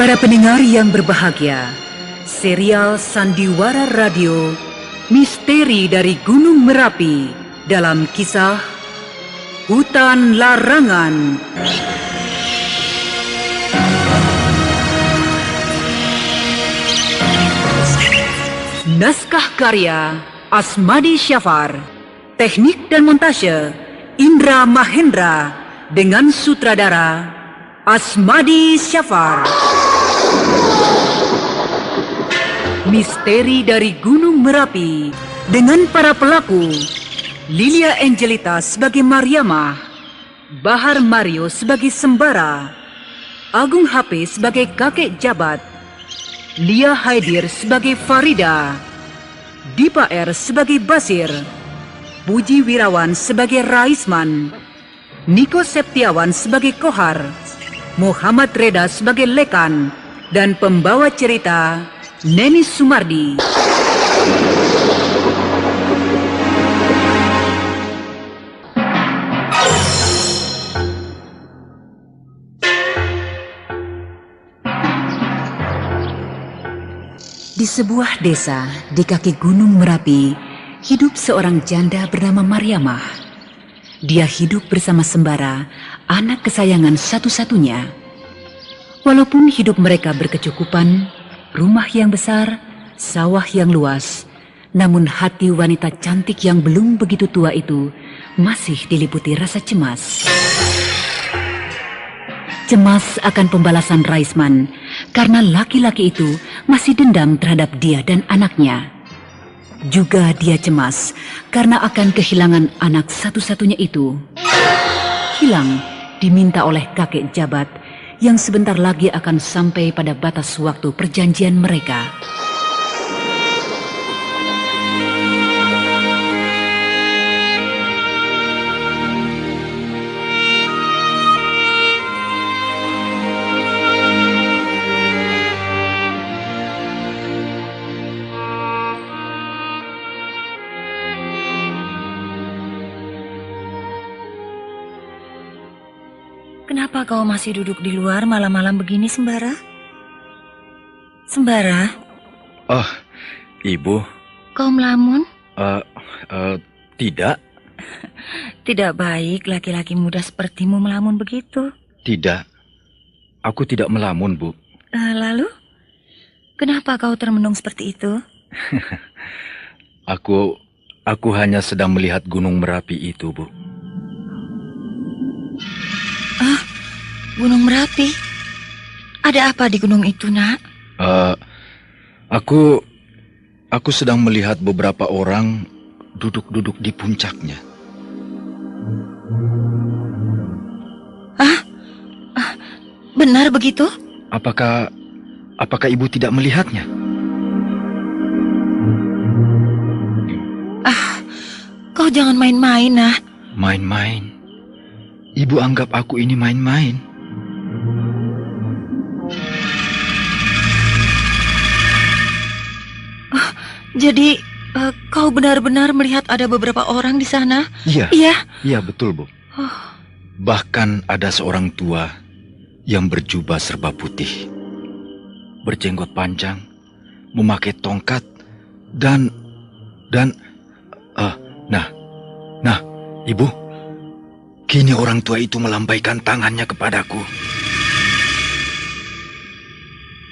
Para pendengar yang berbahagia, serial Sandiwara Radio Misteri dari Gunung Merapi dalam kisah Hutan Larangan. Naskah karya Asmadi Syafar, teknik dan montase Indra Mahendra dengan sutradara Asmadi Syafar. Misteri dari Gunung Merapi dengan para pelaku Lilia Angelita sebagai Mariamah, Bahar Mario sebagai Sembara, Agung HP sebagai kakek jabat, Lia Haidir sebagai Farida, Dipa R sebagai Basir, Puji Wirawan sebagai Raisman, Niko Septiawan sebagai Kohar, Muhammad Reda sebagai Lekan, dan pembawa cerita Neni Sumardi. Di sebuah desa di kaki Gunung Merapi, hidup seorang janda bernama Mariamah. Dia hidup bersama Sembara, anak kesayangan satu-satunya. Walaupun hidup mereka berkecukupan, rumah yang besar, sawah yang luas, namun hati wanita cantik yang belum begitu tua itu masih diliputi rasa cemas. Cemas akan pembalasan Raisman karena laki-laki itu masih dendam terhadap dia dan anaknya. Juga dia cemas karena akan kehilangan anak satu-satunya itu. Hilang diminta oleh kakek jabat yang sebentar lagi akan sampai pada batas waktu perjanjian mereka. Kenapa kau masih duduk di luar malam-malam begini, Sembara? Sembara, Oh, ibu, kau melamun? eh, eh, tidak, Tidak baik laki-laki muda sepertimu melamun begitu. tidak. Aku tidak melamun, Bu. Eh, lalu, kenapa kau termenung seperti itu? Aku, aku hanya sedang melihat Gunung Merapi itu, Bu. Gunung Merapi. Ada apa di gunung itu, nak? Eh, aku, aku sedang melihat beberapa orang duduk-duduk di puncaknya. Benar begitu? Apakah, apakah ibu tidak melihatnya? Kau jangan main-main, nah. Main-main. Ibu anggap aku ini main-main. Jadi, eh, kau benar-benar melihat ada beberapa orang di sana? Iya, Iya. iya betul, Bu. Oh, Bahkan ada seorang tua yang berjubah serba putih, berjenggot panjang, memakai tongkat, dan dan ah, nah, nah, ibu, kini orang tua itu melambaikan tangannya kepadaku.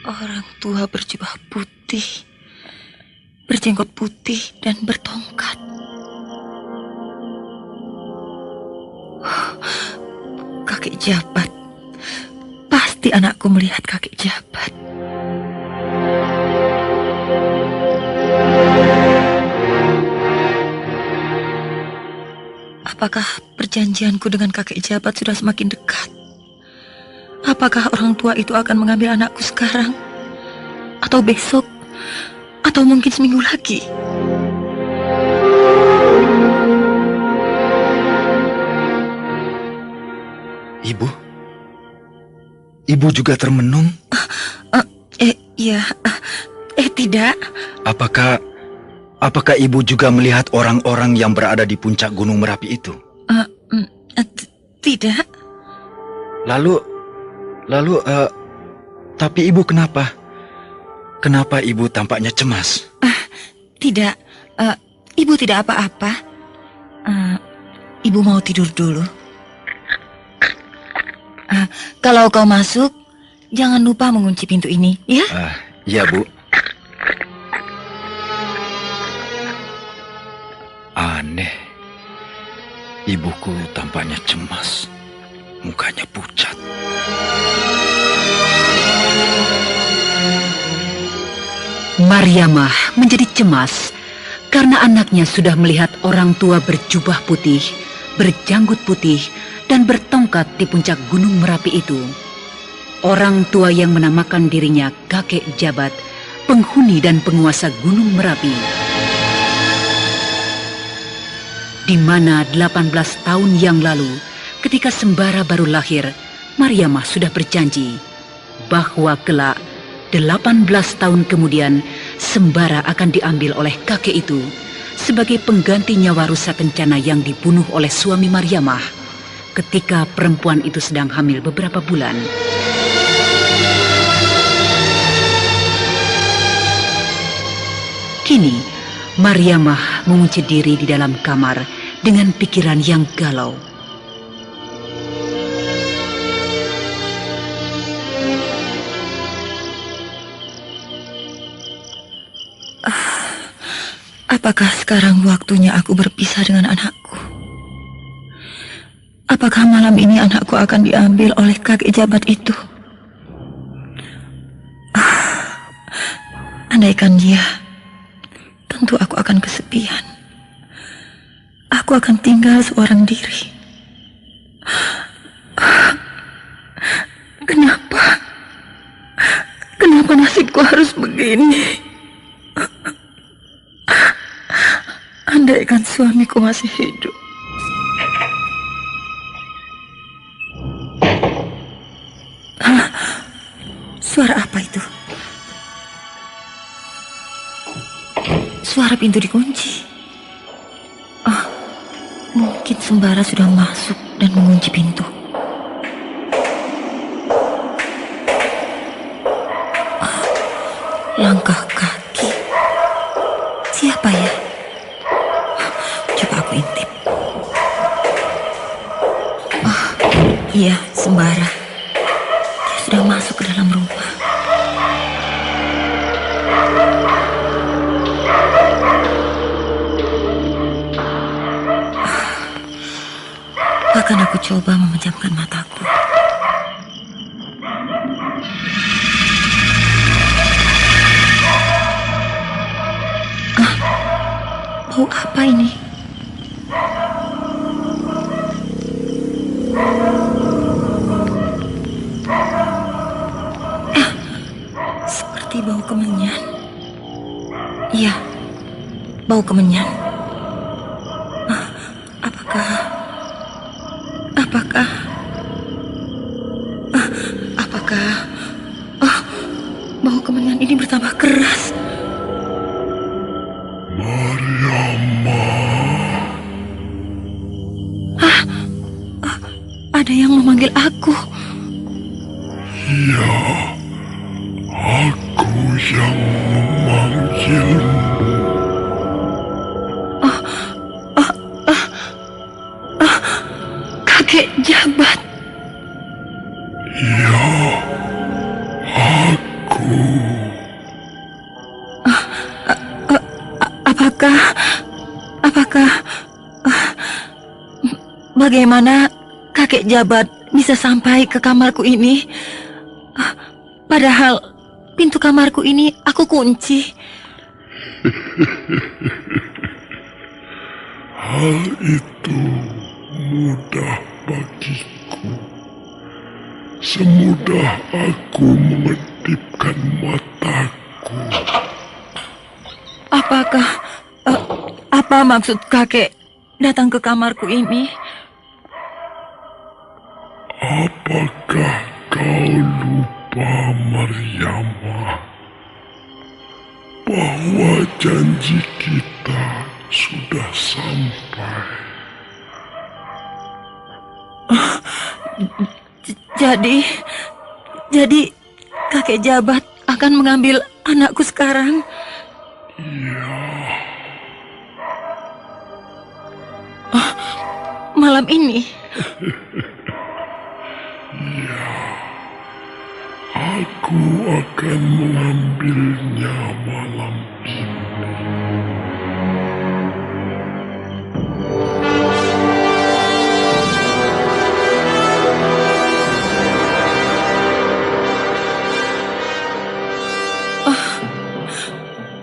orang tua berjubah putih, berjenggot putih, dan bertongkat. Kakek jabat. Pasti anakku melihat kakek jabat. Apakah perjanjianku dengan kakek jabat sudah semakin dekat? Apakah orang tua itu akan mengambil anakku sekarang? Atau besok? Atau mungkin seminggu lagi? Ibu, ibu juga termenung. Eh, iya. Eh, tidak. Apakah, apakah ibu juga melihat orang-orang yang berada di puncak Gunung Merapi itu? Eh, t- tidak. Lalu, lalu, eh, Tapi ibu kenapa? Kenapa ibu tampaknya cemas? Tidak, eh, ibu tidak apa-apa. Eh, ibu mau tidur dulu. Eh, kalau kau masuk, jangan lupa mengunci pintu ini, ya? Ah, iya bu. Aneh. Ibuku tampaknya cemas. Mukanya pucat. Mariamah menjadi cemas karena anaknya sudah melihat orang tua berjubah putih, berjanggut putih, dan bertongkat di puncak gunung Merapi itu. Orang tua yang menamakan dirinya kakek jabat, penghuni dan penguasa gunung Merapi. Di mana 18 tahun yang lalu, ketika Sembara baru lahir, Mariamah sudah berjanji bahwa kelak 18 tahun kemudian Sembara akan diambil oleh kakek itu sebagai pengganti nyawa rusa kencana yang dibunuh oleh suami Mariamah ketika perempuan itu sedang hamil beberapa bulan. Kini, Mariamah mengunci diri di dalam kamar dengan pikiran yang galau. Apakah sekarang waktunya aku berpisah dengan anakku? Apakah malam ini anakku akan diambil oleh kakek jabat itu? Ah, andaikan dia, tentu aku akan kesepian. Aku akan tinggal seorang diri. Kenapa? Kenapa nasibku harus begini? Andaikan suamiku masih hidup. Suara apa itu? Suara pintu dikunci. Ah, mungkin Sembara sudah masuk dan mengunci pintu. Ah, langkah kaki. Siapa ya? Iya, Sembara. Dia sudah masuk ke dalam rumah. Akan aku coba memejamkan mataku. Ah, bau apa ini? Seperti bau kemenyan. Iya, bau kemenyan. Ah, apakah Apakah Ah, Apakah Ah, Bau kemenyan ini bertambah keras Ah, ah, Ada yang memanggil aku Aku Apakah ah, Bagaimana kakek jabat bisa sampai ke kamarku ini Ah, Padahal pintu kamarku ini aku kunci Hal itu mudah bagiku. Semudah aku mengedipkan mataku. Apakah Apa maksud kakek datang ke kamarku ini Apakah kau lupa, Mariamah, bahwa janji kita sudah sampai? Jadi Jadi kakek jabat akan mengambil anakku sekarang? Oh, malam ini? Aku akan mengambilnya malam ini.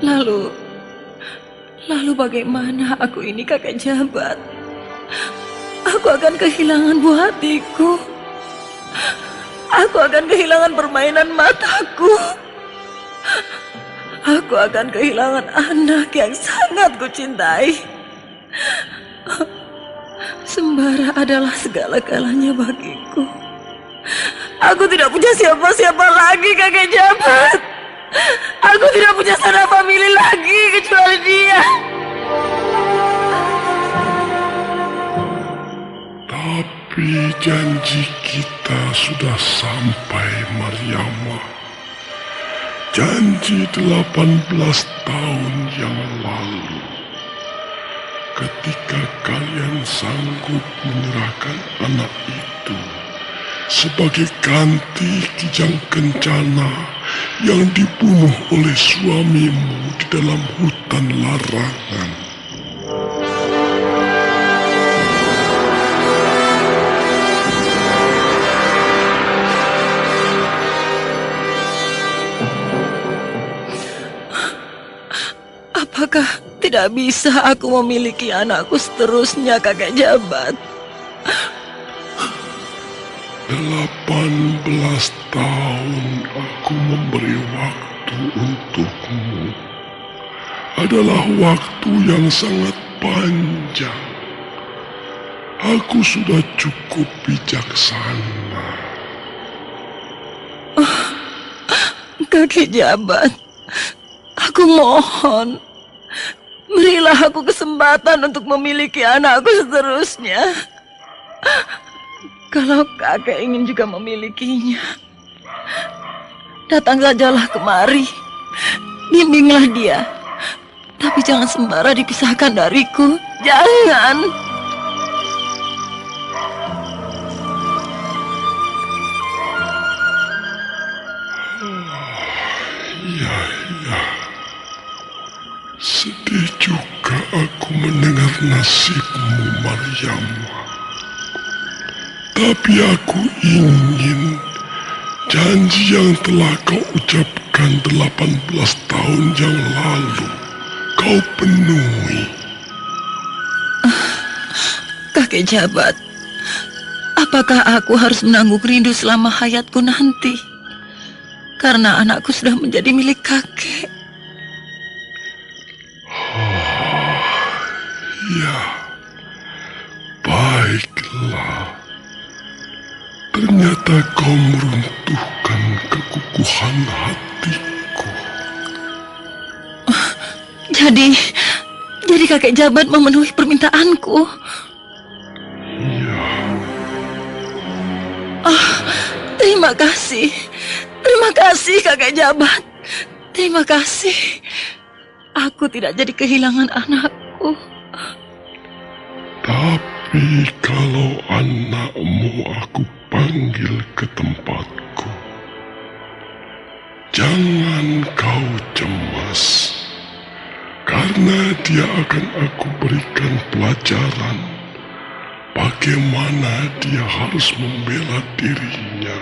Lalu, lalu bagaimana aku ini kakek jabat? Aku akan kehilangan buah hatiku. Aku akan kehilangan permainan mataku. Aku akan kehilangan anak yang sangat kucintai. Sembara adalah segala-galanya bagiku. Aku tidak punya siapa-siapa lagi kakek jabat. Aku tidak punya saudara famili lagi kecuali dia. Tapi janji kita sudah sampai, Mariama. Janji 18 tahun yang lalu. Ketika kalian sanggup menyerahkan anak itu sebagai ganti kijang kencana yang dibunuh oleh suamimu di dalam hutan larangan. Apakah tidak bisa aku memiliki anakku seterusnya kakek jabat? 18 tahun aku memberi waktu untukmu adalah waktu yang sangat panjang. Aku sudah cukup bijaksana. Kakek jabat, aku mohon, berilah aku kesempatan untuk memiliki anakku seterusnya. Kalau kakek ingin juga memilikinya, datang sajalah kemari, bimbinglah dia. Tapi jangan sembara dipisahkan dariku, jangan. Sedih juga aku mendengar nasibmu, Maryam. Tapi aku ingin janji yang telah kau ucapkan 18 tahun yang lalu kau penuhi. Kakek jabat, apakah aku harus menanggung rindu selama hayatku nanti? Karena anakku sudah menjadi milik kakek. Jadi, jadi kakek jabat memenuhi permintaanku. Ya, Terima kasih. Terima kasih kakek jabat. Terima kasih. Aku tidak jadi kehilangan anakku. tapi kalau anakmu aku panggil ke tempatku, jangan kau cemas. Karena dia akan aku berikan pelajaran bagaimana dia harus membela dirinya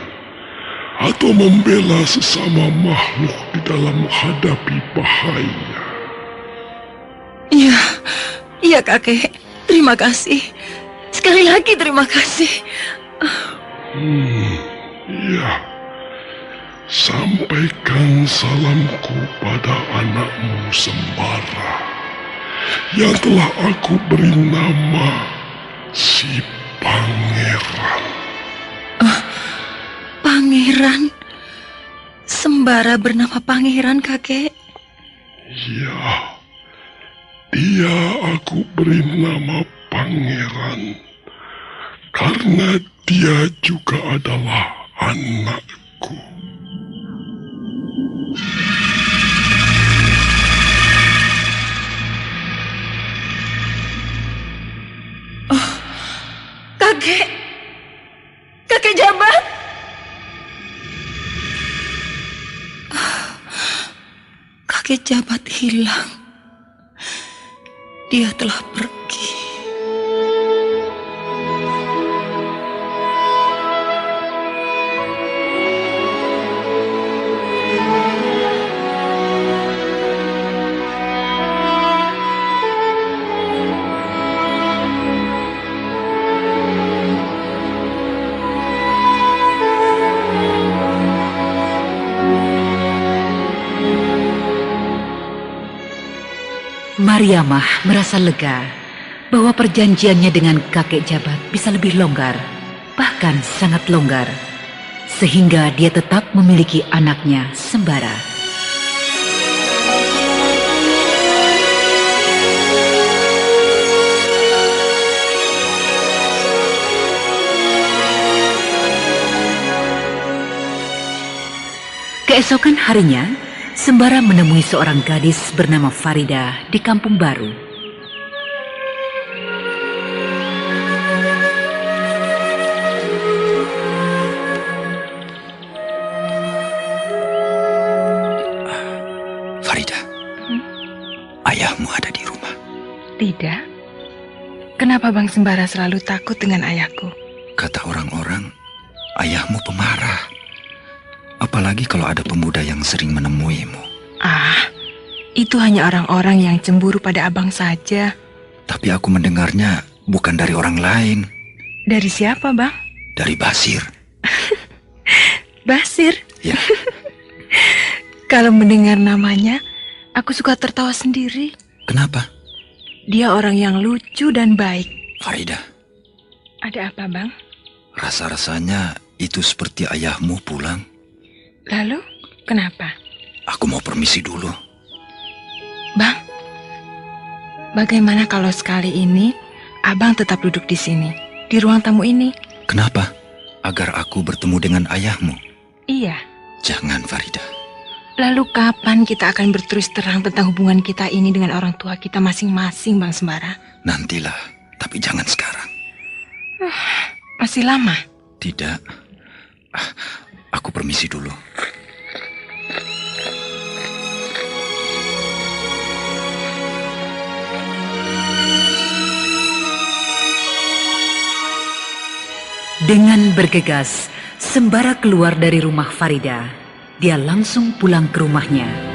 atau membela sesama makhluk di dalam menghadapi bahaya. Iya, iya kakek. Terima kasih. Sekali lagi terima kasih. Hmm, ya. Sampaikan salamku pada anakmu Sembara yang telah aku beri nama si Pangeran. Pangeran. Sembara bernama Pangeran kakek. Ya, dia aku beri nama Pangeran karena dia juga adalah anakku. Kakek. Kakek Jabat. Kakek Jabat hilang. Dia telah pergi. Mariamah merasa lega bahwa perjanjiannya dengan kakek jabat bisa lebih longgar, bahkan sangat longgar, sehingga dia tetap memiliki anaknya sembara. Keesokan harinya, Sembara menemui seorang gadis bernama Farida di kampung baru. Farida, ayahmu ada di rumah. Tidak. Kenapa Bang Sembara selalu takut dengan ayahku? Kata orang-orang, ayahmu pemarah. Apalagi kalau ada pemuda yang sering menemuimu. Ah, itu hanya orang-orang yang cemburu pada abang saja. Tapi aku mendengarnya bukan dari orang lain, Dari siapa, Bang? dari Basir. Basir. Ya, Kalau mendengar namanya, aku suka tertawa sendiri. kenapa? Dia orang yang lucu dan baik. Farida, Ada apa, Bang? rasa-rasanya itu seperti ayahmu pulang. Lalu, kenapa? Aku mau permisi dulu. Bang, bagaimana kalau sekali ini abang tetap duduk di sini, di ruang tamu ini? Kenapa? Agar aku bertemu dengan ayahmu. Iya. Jangan, Farida. Lalu kapan kita akan berterus terang tentang hubungan kita ini dengan orang tua kita masing-masing, Bang Sembara? Nantilah, tapi jangan sekarang. Masih lama? Tidak. Aku permisi dulu. Dengan bergegas, Sembara keluar dari rumah Farida. Dia langsung pulang ke rumahnya.